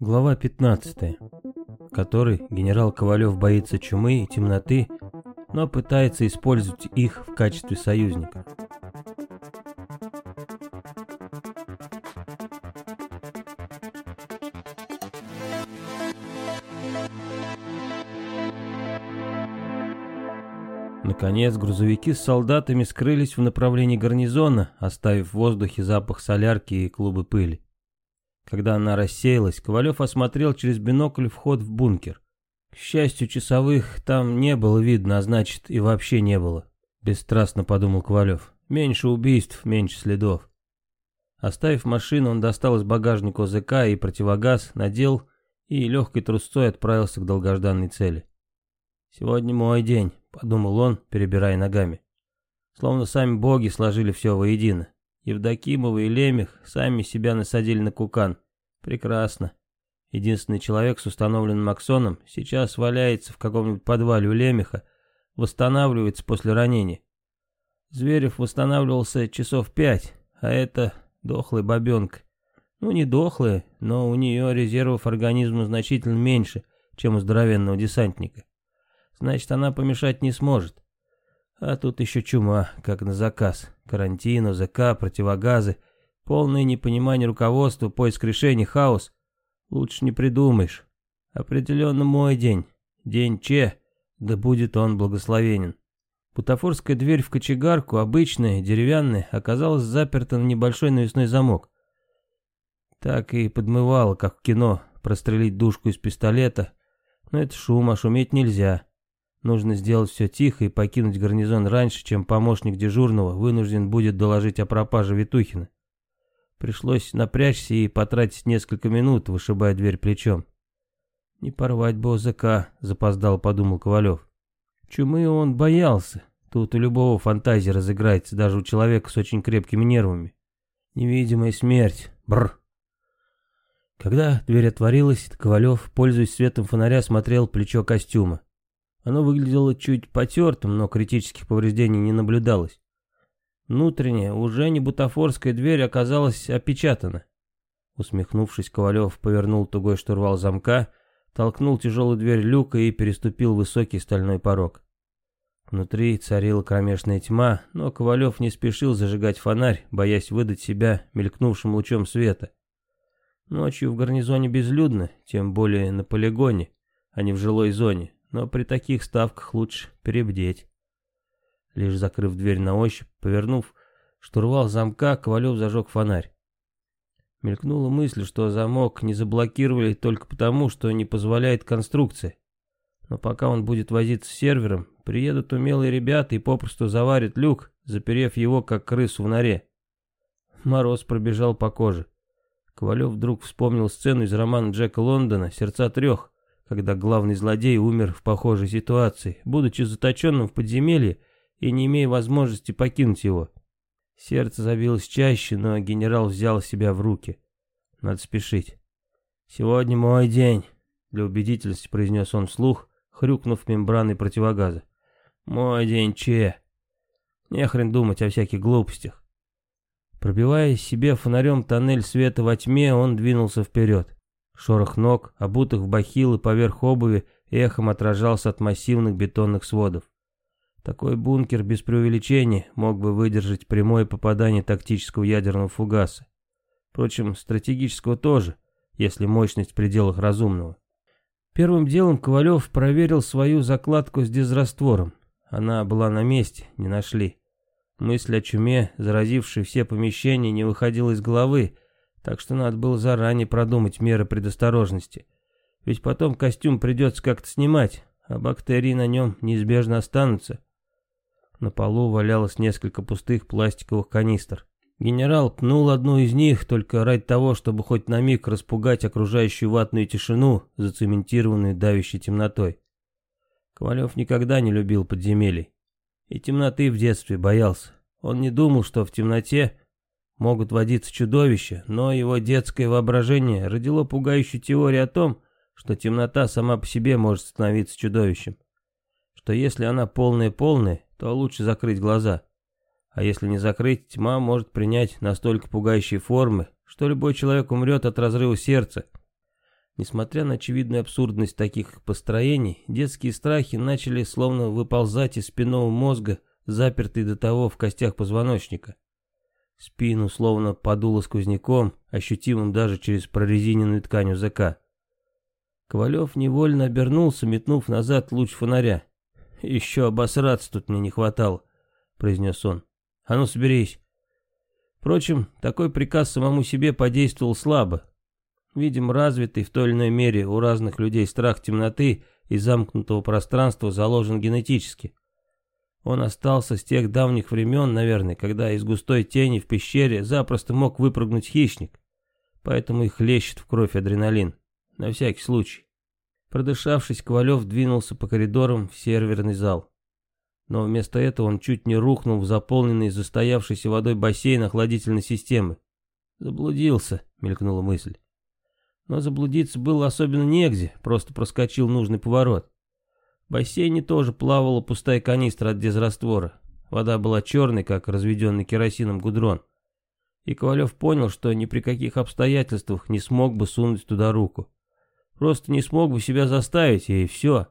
Глава 15, в которой генерал Ковалев боится чумы и темноты, но пытается использовать их в качестве союзника. Наконец, грузовики с солдатами скрылись в направлении гарнизона, оставив в воздухе запах солярки и клубы пыли. Когда она рассеялась, Ковалев осмотрел через бинокль вход в бункер. К счастью, часовых там не было видно, а значит и вообще не было. Бесстрастно подумал Ковалев. Меньше убийств, меньше следов. Оставив машину, он достал из багажника ОЗК и противогаз, надел и легкой трусцой отправился к долгожданной цели. «Сегодня мой день», — подумал он, перебирая ногами. Словно сами боги сложили все воедино. Евдокимова и Лемех сами себя насадили на кукан. Прекрасно. Единственный человек с установленным аксоном сейчас валяется в каком-нибудь подвале у Лемеха, восстанавливается после ранения. Зверев восстанавливался часов пять, а это дохлая бабенка. Ну, не дохлая, но у нее резервов организма значительно меньше, чем у здоровенного десантника. Значит, она помешать не сможет. А тут еще чума, как на заказ. Карантин, ОЗК, противогазы, полное непонимание руководства, поиск решений, хаос. Лучше не придумаешь. Определенно мой день. День Че, да будет он благословенен. Бутафорская дверь в кочегарку, обычная, деревянная, оказалась заперта на небольшой навесной замок. Так и подмывало, как в кино, прострелить душку из пистолета. Но это шум, а шуметь нельзя. Нужно сделать все тихо и покинуть гарнизон раньше, чем помощник дежурного вынужден будет доложить о пропаже Витухина. Пришлось напрячься и потратить несколько минут, вышибая дверь плечом. «Не порвать бы ОЗК», — запоздал, подумал Ковалев. Чумы он боялся. Тут у любого фантазия разыграется, даже у человека с очень крепкими нервами. Невидимая смерть. Бр. Когда дверь отворилась, Ковалев, пользуясь светом фонаря, смотрел плечо костюма. Оно выглядело чуть потертым, но критических повреждений не наблюдалось. Внутренняя, уже не бутафорская дверь оказалась опечатана. Усмехнувшись, Ковалев повернул тугой штурвал замка, толкнул тяжелую дверь люка и переступил высокий стальной порог. Внутри царила кромешная тьма, но Ковалев не спешил зажигать фонарь, боясь выдать себя мелькнувшим лучом света. Ночью в гарнизоне безлюдно, тем более на полигоне, а не в жилой зоне но при таких ставках лучше перебдеть. Лишь закрыв дверь на ощупь, повернув штурвал замка, Ковалев зажег фонарь. Мелькнула мысль, что замок не заблокировали только потому, что не позволяет конструкция. Но пока он будет возиться с сервером, приедут умелые ребята и попросту заварят люк, заперев его, как крысу в норе. Мороз пробежал по коже. Ковалев вдруг вспомнил сцену из романа Джека Лондона «Сердца трех», когда главный злодей умер в похожей ситуации, будучи заточенным в подземелье и не имея возможности покинуть его. Сердце забилось чаще, но генерал взял себя в руки. Надо спешить. «Сегодня мой день», — для убедительности произнес он вслух, хрюкнув мембраной противогаза. «Мой день, Че!» Не хрен думать о всяких глупостях. Пробивая себе фонарем тоннель света во тьме, он двинулся вперед. Шорох ног, обутых в бахилы поверх обуви, эхом отражался от массивных бетонных сводов. Такой бункер без преувеличения мог бы выдержать прямое попадание тактического ядерного фугаса. Впрочем, стратегического тоже, если мощность в пределах разумного. Первым делом Ковалев проверил свою закладку с дезраствором. Она была на месте, не нашли. Мысль о чуме, заразившей все помещения, не выходила из головы, так что надо было заранее продумать меры предосторожности. Ведь потом костюм придется как-то снимать, а бактерии на нем неизбежно останутся. На полу валялось несколько пустых пластиковых канистр. Генерал пнул одну из них только ради того, чтобы хоть на миг распугать окружающую ватную тишину, зацементированную давящей темнотой. Ковалев никогда не любил подземелий. И темноты в детстве боялся. Он не думал, что в темноте могут водиться чудовища, но его детское воображение родило пугающую теорию о том, что темнота сама по себе может становиться чудовищем. Что если она полная-полная, то лучше закрыть глаза. А если не закрыть, тьма может принять настолько пугающие формы, что любой человек умрет от разрыва сердца. Несмотря на очевидную абсурдность таких построений, детские страхи начали словно выползать из спинного мозга, запертый до того в костях позвоночника. Спину словно подуло сквозняком, ощутимым даже через прорезиненную ткань УЗК. Ковалев невольно обернулся, метнув назад луч фонаря. «Еще обосраться тут мне не хватало», — произнес он. «А ну, соберись». Впрочем, такой приказ самому себе подействовал слабо. Видимо, развитый в той или иной мере у разных людей страх темноты и замкнутого пространства заложен генетически. Он остался с тех давних времен, наверное, когда из густой тени в пещере запросто мог выпрыгнуть хищник. Поэтому и хлещет в кровь адреналин. На всякий случай. Продышавшись, Ковалев двинулся по коридорам в серверный зал. Но вместо этого он чуть не рухнул в заполненный застоявшейся водой бассейн охладительной системы. «Заблудился», — мелькнула мысль. Но заблудиться было особенно негде, просто проскочил нужный поворот. В бассейне тоже плавала пустая канистра от дезраствора. Вода была черной, как разведенный керосином гудрон. И Ковалев понял, что ни при каких обстоятельствах не смог бы сунуть туда руку. Просто не смог бы себя заставить, и все.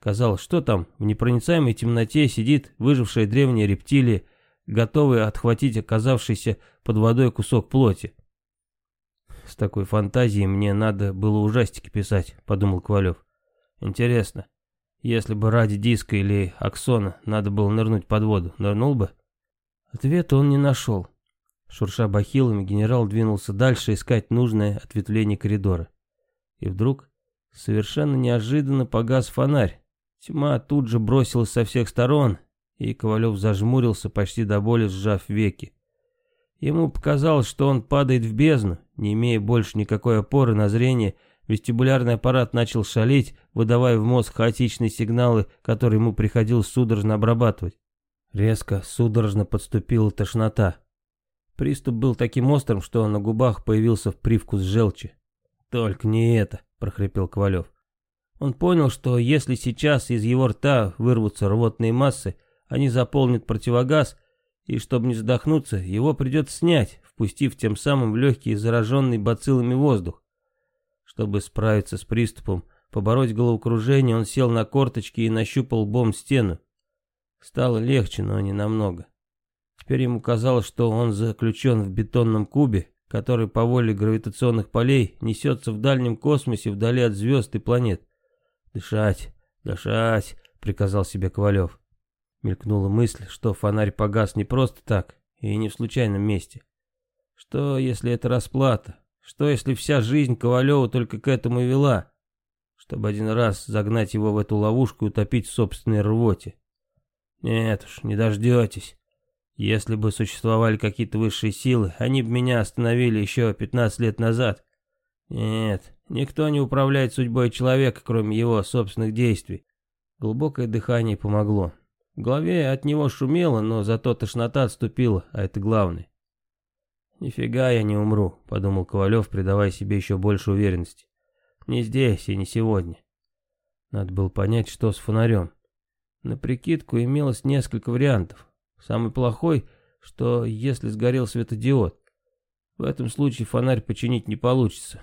Казалось, что там, в непроницаемой темноте сидит выжившая древняя рептилия, готовая отхватить оказавшийся под водой кусок плоти. С такой фантазией мне надо было ужастики писать, подумал Ковалев. Интересно, если бы ради диска или аксона надо было нырнуть под воду, нырнул бы? Ответа он не нашел. Шурша бахилами, генерал двинулся дальше искать нужное ответвление коридора. И вдруг, совершенно неожиданно погас фонарь. Тьма тут же бросилась со всех сторон, и Ковалев зажмурился, почти до боли сжав веки. Ему показалось, что он падает в бездну, не имея больше никакой опоры на зрение, вестибулярный аппарат начал шалить, выдавая в мозг хаотичные сигналы, которые ему приходилось судорожно обрабатывать. Резко, судорожно подступила тошнота. Приступ был таким острым, что на губах появился привкус желчи. «Только не это», — прохрипел Ковалев. Он понял, что если сейчас из его рта вырвутся рвотные массы, они заполнят противогаз, и чтобы не задохнуться, его придется снять, впустив тем самым в легкий зараженный бациллами воздух. Чтобы справиться с приступом, побороть головокружение, он сел на корточки и нащупал бом стену. Стало легче, но не намного. Теперь ему казалось, что он заключен в бетонном кубе, который по воле гравитационных полей несется в дальнем космосе вдали от звезд и планет. «Дышать, дышать», — приказал себе Ковалев. Мелькнула мысль, что фонарь погас не просто так и не в случайном месте. Что, если это расплата? Что, если вся жизнь Ковалева только к этому и вела? Чтобы один раз загнать его в эту ловушку и утопить в собственной рвоте. Нет уж, не дождетесь. Если бы существовали какие-то высшие силы, они бы меня остановили еще 15 лет назад. Нет, никто не управляет судьбой человека, кроме его собственных действий. Глубокое дыхание помогло. В голове от него шумело, но зато тошнота отступила, а это главное. «Нифига я не умру», — подумал Ковалев, придавая себе еще больше уверенности. «Не здесь и не сегодня». Надо было понять, что с фонарем. На прикидку имелось несколько вариантов. Самый плохой, что если сгорел светодиод. В этом случае фонарь починить не получится.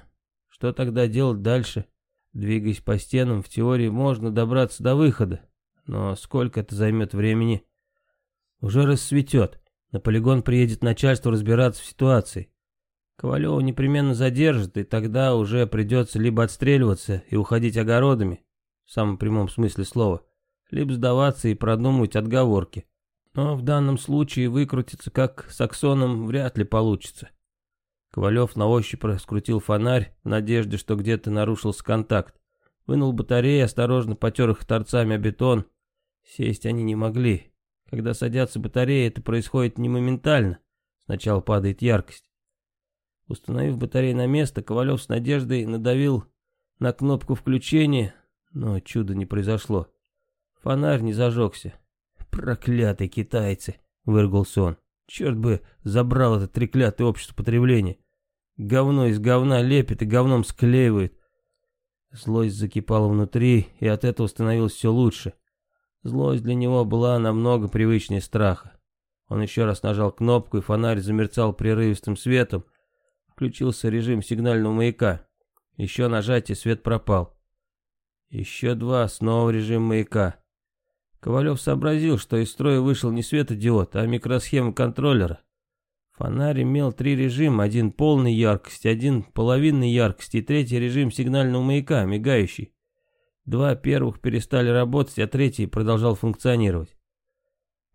Что тогда делать дальше? Двигаясь по стенам, в теории можно добраться до выхода. Но сколько это займет времени? Уже рассветет. На полигон приедет начальство разбираться в ситуации. Ковалева непременно задержит, и тогда уже придется либо отстреливаться и уходить огородами, в самом прямом смысле слова, либо сдаваться и продумывать отговорки. Но в данном случае выкрутиться как с аксоном вряд ли получится. Ковалев на ощупь раскрутил фонарь в надежде, что где-то нарушился контакт. Вынул батареи, осторожно потер их торцами о бетон. Сесть они не могли. Когда садятся батареи, это происходит не моментально. Сначала падает яркость. Установив батарею на место, Ковалев с надеждой надавил на кнопку включения, но чуда не произошло. Фонарь не зажегся. «Проклятые китайцы!» — выргался он. «Черт бы забрал это треклятое общество потребления! Говно из говна лепит и говном склеивает!» Злость закипала внутри, и от этого становилось все лучше. Злость для него была намного привычнее страха. Он еще раз нажал кнопку, и фонарь замерцал прерывистым светом. Включился режим сигнального маяка. Еще нажатие, свет пропал. Еще два, снова режим маяка. Ковалев сообразил, что из строя вышел не светодиод, а микросхема контроллера. Фонарь имел три режима, один полной яркости, один половинной яркости и третий режим сигнального маяка, мигающий. Два первых перестали работать, а третий продолжал функционировать.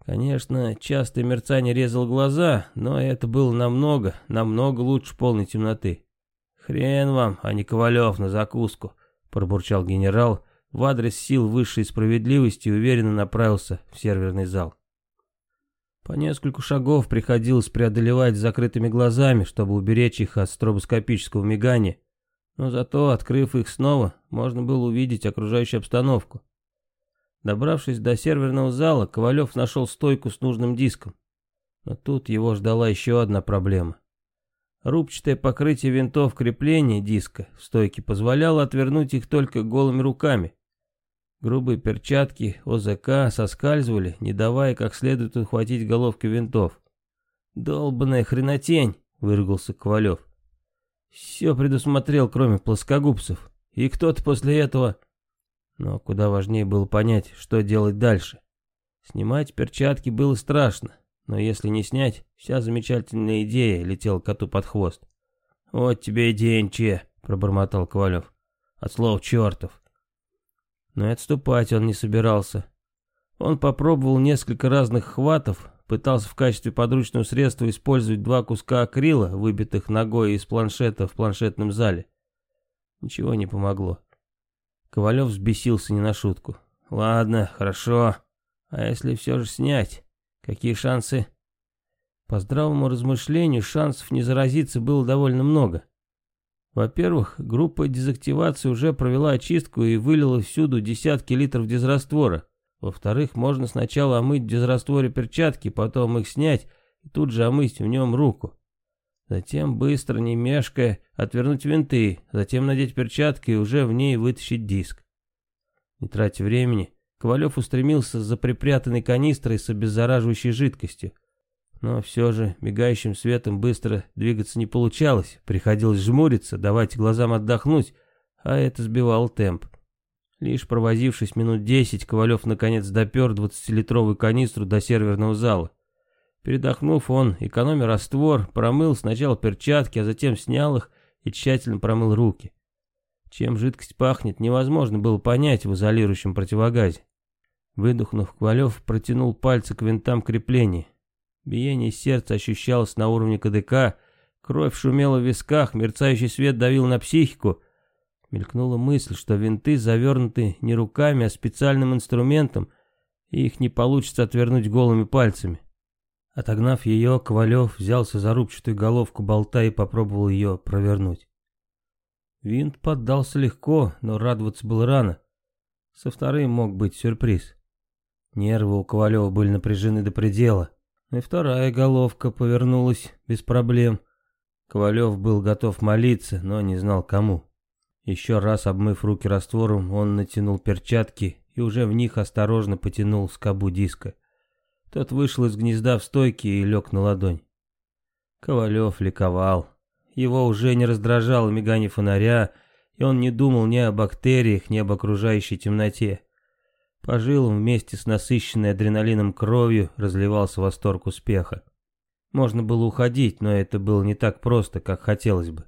Конечно, частое мерцание резало глаза, но это было намного, намного лучше полной темноты. «Хрен вам, а не Ковалев на закуску», — пробурчал генерал, в адрес сил высшей справедливости уверенно направился в серверный зал. По нескольку шагов приходилось преодолевать с закрытыми глазами, чтобы уберечь их от стробоскопического мигания, но зато, открыв их снова, можно было увидеть окружающую обстановку. Добравшись до серверного зала, Ковалев нашел стойку с нужным диском. Но тут его ждала еще одна проблема. Рубчатое покрытие винтов крепления диска в стойке позволяло отвернуть их только голыми руками. Грубые перчатки ОЗК соскальзывали, не давая как следует ухватить головки винтов. «Долбаная хренотень!» — выругался Ковалев. «Все предусмотрел, кроме плоскогубцев. И кто-то после этого...» Но куда важнее было понять, что делать дальше. Снимать перчатки было страшно, но если не снять, вся замечательная идея летела коту под хвост. «Вот тебе идея, НЧ», — пробормотал Ковалев. «От слов чертов». Но и отступать он не собирался. Он попробовал несколько разных хватов, пытался в качестве подручного средства использовать два куска акрила, выбитых ногой из планшета в планшетном зале. Ничего не помогло. Ковалев взбесился не на шутку. «Ладно, хорошо. А если все же снять? Какие шансы?» По здравому размышлению, шансов не заразиться было довольно много. Во-первых, группа дезактивации уже провела очистку и вылила всюду десятки литров дезраствора. Во-вторых, можно сначала омыть в дезрастворе перчатки, потом их снять и тут же омыть в нем руку. Затем быстро, не мешкая, отвернуть винты, затем надеть перчатки и уже в ней вытащить диск. Не тратя времени, Ковалев устремился за припрятанной канистрой с обеззараживающей жидкостью. Но все же мигающим светом быстро двигаться не получалось, приходилось жмуриться, давать глазам отдохнуть, а это сбивало темп. Лишь провозившись минут десять, Ковалев наконец допер двадцатилитровую канистру до серверного зала. Передохнув, он, экономя раствор, промыл сначала перчатки, а затем снял их и тщательно промыл руки. Чем жидкость пахнет, невозможно было понять в изолирующем противогазе. Выдохнув, Ковалев протянул пальцы к винтам крепления. Биение сердца ощущалось на уровне КДК, кровь шумела в висках, мерцающий свет давил на психику. Мелькнула мысль, что винты завернуты не руками, а специальным инструментом, и их не получится отвернуть голыми пальцами. Отогнав ее, Ковалев взялся за рубчатую головку болта и попробовал ее провернуть. Винт поддался легко, но радоваться было рано. Со вторым мог быть сюрприз. Нервы у Ковалева были напряжены до предела. И вторая головка повернулась без проблем. Ковалев был готов молиться, но не знал кому. Еще раз обмыв руки раствором, он натянул перчатки и уже в них осторожно потянул скобу диска. Тот вышел из гнезда в стойке и лег на ладонь. Ковалев ликовал. Его уже не раздражало мигание фонаря, и он не думал ни о бактериях, ни об окружающей темноте. По жилам вместе с насыщенной адреналином кровью разливался восторг успеха. Можно было уходить, но это было не так просто, как хотелось бы.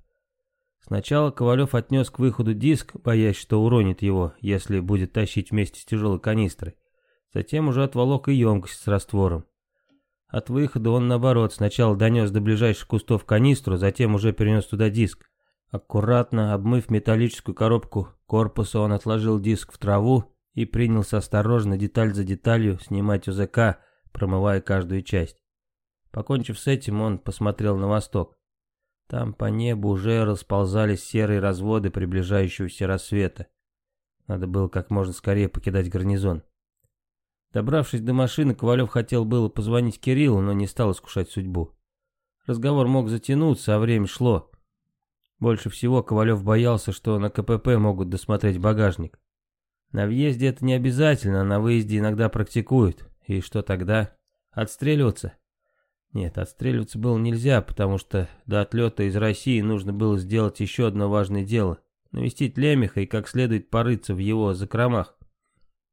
Сначала Ковалев отнес к выходу диск, боясь, что уронит его, если будет тащить вместе с тяжелой канистрой. Затем уже отволок и емкость с раствором. От выхода он, наоборот, сначала донес до ближайших кустов канистру, затем уже перенес туда диск. Аккуратно обмыв металлическую коробку корпуса, он отложил диск в траву и принялся осторожно, деталь за деталью, снимать УЗК, промывая каждую часть. Покончив с этим, он посмотрел на восток. Там по небу уже расползались серые разводы приближающегося рассвета. Надо было как можно скорее покидать гарнизон. Добравшись до машины, Ковалев хотел было позвонить Кириллу, но не стал искушать судьбу. Разговор мог затянуться, а время шло. Больше всего Ковалев боялся, что на КПП могут досмотреть багажник. На въезде это не обязательно, а на выезде иногда практикуют. И что тогда? Отстреливаться? Нет, отстреливаться было нельзя, потому что до отлета из России нужно было сделать еще одно важное дело. навестить Лемеха и как следует порыться в его закромах.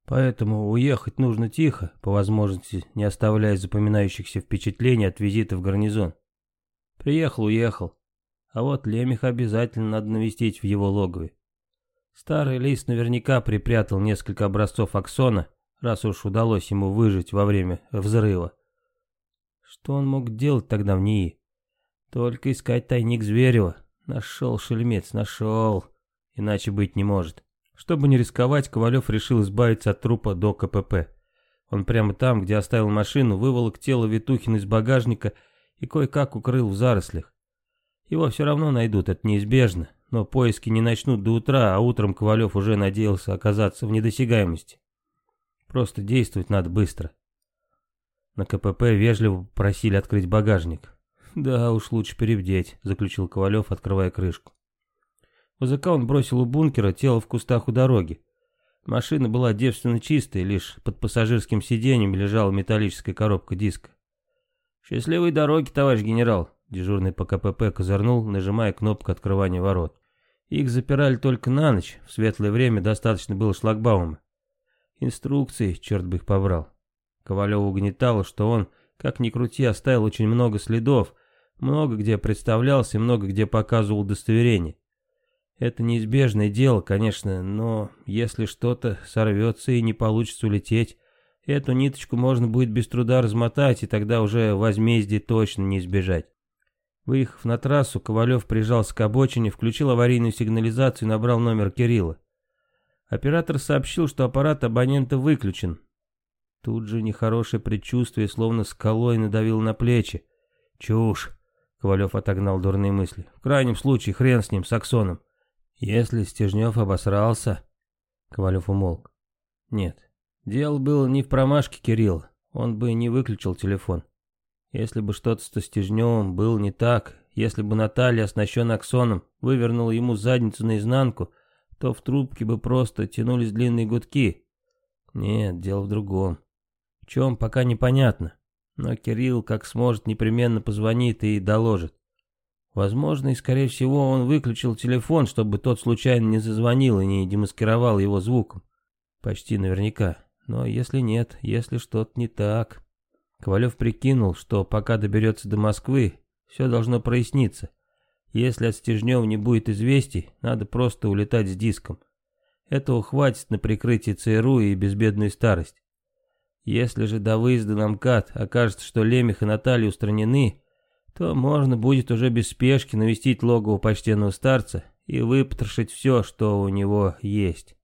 Поэтому уехать нужно тихо, по возможности не оставляя запоминающихся впечатлений от визита в гарнизон. Приехал, уехал. А вот Лемеха обязательно надо навестить в его логове. Старый лис наверняка припрятал несколько образцов аксона, раз уж удалось ему выжить во время взрыва. Что он мог делать тогда в НИИ? Только искать тайник Зверева. Нашел, шельмец, нашел. Иначе быть не может. Чтобы не рисковать, Ковалев решил избавиться от трупа до КПП. Он прямо там, где оставил машину, выволок тело Витухина из багажника и кое-как укрыл в зарослях. Его все равно найдут, это неизбежно, но поиски не начнут до утра, а утром Ковалев уже надеялся оказаться в недосягаемости. Просто действовать надо быстро. На КПП вежливо просили открыть багажник. «Да уж лучше перебдеть», — заключил Ковалев, открывая крышку. ВЗК он бросил у бункера тело в кустах у дороги. Машина была девственно чистой, лишь под пассажирским сиденьем лежала металлическая коробка диска. «Счастливой дороги, товарищ генерал», — дежурный по КПП козырнул, нажимая кнопку открывания ворот. Их запирали только на ночь, в светлое время достаточно было шлагбаума. Инструкции, черт бы их побрал. Ковалев угнетало, что он, как ни крути, оставил очень много следов, много где представлялся, много где показывал удостоверение. Это неизбежное дело, конечно, но если что-то сорвется и не получится улететь, эту ниточку можно будет без труда размотать, и тогда уже возмездие точно не избежать. Выехав на трассу, Ковалев прижался к обочине, включил аварийную сигнализацию и набрал номер Кирилла. Оператор сообщил, что аппарат абонента выключен. Тут же нехорошее предчувствие, словно скалой, надавил на плечи. «Чушь!» — Ковалев отогнал дурные мысли. «В крайнем случае, хрен с ним, с Аксоном. Если Стежнев обосрался...» Ковалев умолк. «Нет, дело было не в промашке Кирилла. Он бы не выключил телефон. Если бы что-то с Стежневым было не так, если бы Наталья, оснащенная Аксоном, вывернула ему задницу наизнанку, то в трубке бы просто тянулись длинные гудки. Нет, дело в другом. Чем, пока непонятно. Но Кирилл, как сможет, непременно позвонит и доложит. Возможно, и скорее всего он выключил телефон, чтобы тот случайно не зазвонил и не демаскировал его звуком. Почти наверняка. Но если нет, если что-то не так... Ковалев прикинул, что пока доберется до Москвы, все должно проясниться. Если от Стежнева не будет известий, надо просто улетать с диском. Этого хватит на прикрытие ЦРУ и безбедную старость. Если же до выезда на МКАД окажется, что Лемех и Наталья устранены, то можно будет уже без спешки навестить логово почтенного старца и выпотрошить все, что у него есть.